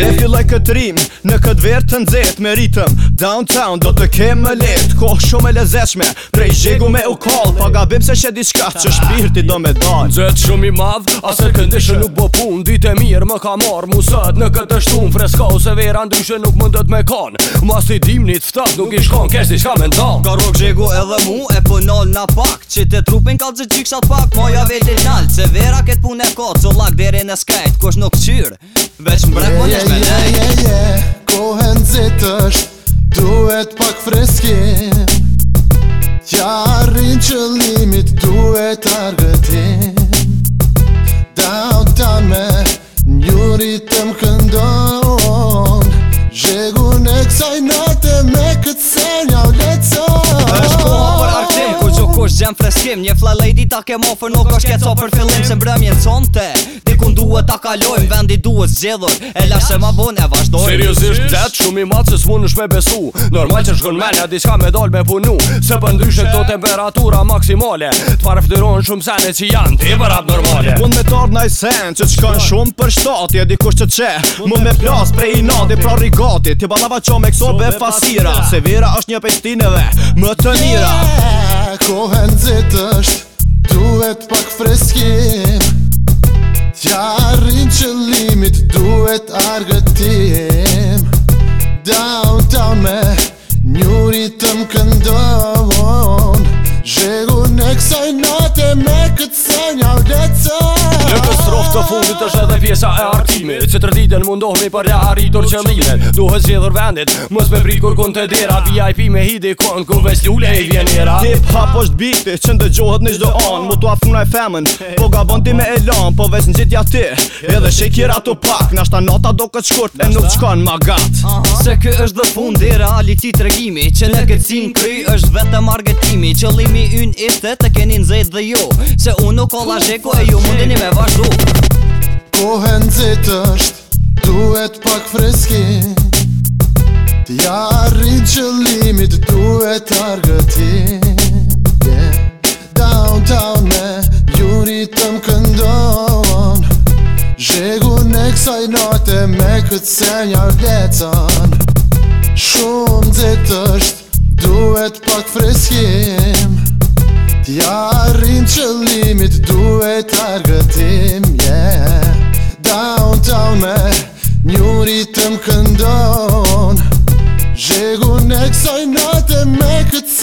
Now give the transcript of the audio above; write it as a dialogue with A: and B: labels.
A: If you like a dream Në këtë verë të nëzet me ritëm Downtown do të kemë më letë Ko shumë e lezeqme Prej gjegu me u kol Pa gabim se shedi shka që ah. shpirti ti do me dalë Nëzet shumë i madhë Ase këndishë nuk bo pun Dite mirë më ka marë Musët në këtë
B: shtun Fresko se vera ndryshë nuk mundët me kan Mas i dim një të stat Nuk i shkon kështi shka me ndon Ka rok gjegu edhe mu E punon po na pak Që te trupin ka të gjikshat pak Moja vejtë i nalë Se vera këtë pun e kotë në skajt nuk Veç më brek më një shmele Yeah, yeah, yeah, yeah Kohen zitë është Duhet pak freski
C: Tja rrin që limit Duhet argëti Da o ta me Njurit të më këndon
B: jam freskim Një fla lady ta ke mo fër nuk është keco për fillim Se mbrëm jetë sonte Dikun duhet ta kalojm Vendi duhet zxedhur E lashe ma bun e vazhdojm Seriosisht dhet shumë i matë se s'mun është me besu Normal që shkën menja di s'ka me dal me punu Se për ndryshe këto temperatura maksimale Të farë shumë sene që janë t'i për
A: normale Mun me tarë naj sen që t'shkën shumë për shtati E di që që mund me plas prej i nadi pra rigati Ti balava qo me kësor be fasira Se vira është një pejstineve Më të nira Duhet është, duhet pak
C: freskim Tja rrinë që limit, duhet argëtim Down, down me, njuri të më këndohon Zhegu në kësaj nate me këtë sënja u lecë
B: Në kësaj nate Të fundit është edhe pjesa e arkimit Që të rritën mundohme për ja arritur që mdilen Duhë zhjedhur vendit, mës me prit kur kun të dira VIP me hidi kon,
A: ku vesh lule i vjenira Hip hop është biti, që ndëgjohet në gjdo anë Mu t'ua funa e femen, po ga ti me elan Po vesh në gjithja ti, edhe shekira të pak Nashta nota do këtë shkurt, e nuk qkon ma gat Se kë është dhe fundi realiti të regimi Që në këtë sin
B: kry është vetë margetimi Qëllimi yn ishte të keni nëzit dhe ju Se unë nuk olla zheku e ju me kohë nëzit është Duhet
C: pak freski Ja që limit Duhet argëti Downtown me Jurit të këndon Zhegun e kësaj note Me këtë se njarë vjetën Shumë nëzit është Duhet pak freskim Ja rrinë limit Duhet argëtim Yeah portal me të më këndon Zhegu në kësoj nate me këtë